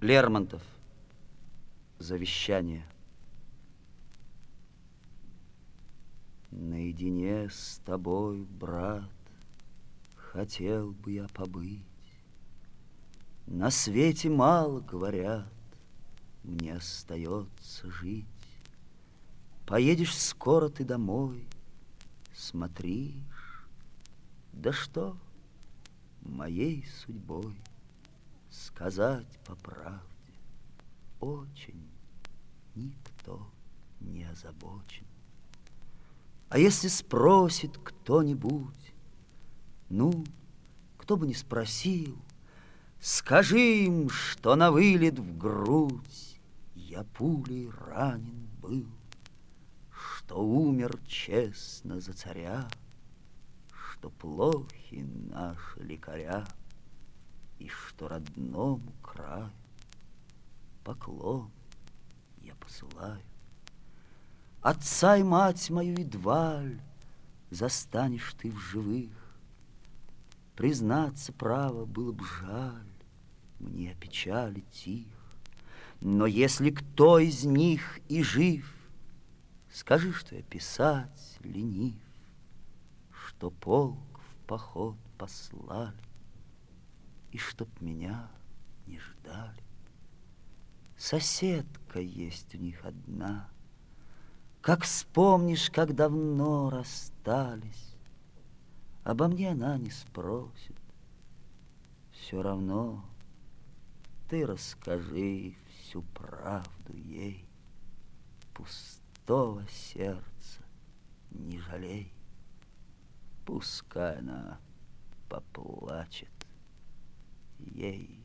Лермонтов. Завещание. Наедине с тобой, брат, хотел бы я побыть. На свете мало говорят, мне остается жить. Поедешь скоро ты домой, смотришь, да что моей судьбой сказать по правде очень никто не озабочен. А если спросит кто-нибудь, ну, кто бы не спросил, Скажи им, что на вылет в грудь Я пулей ранен был, Что умер честно за царя, Что плохи наши лекаря, И что родному краю Поклон я посылаю. Отца и мать мою едва Застанешь ты в живых, Признаться, право, было б жаль, Мне печали тих. Но если кто из них и жив, Скажи, что я писать ленив, Что полк в поход послали, И чтоб меня не ждали. Соседка есть у них одна, Как вспомнишь, как давно расстались, Обо мне она не спросит. Все равно ты расскажи всю правду ей. Пустого сердца не жалей. Пускай она поплачет, ей ничего.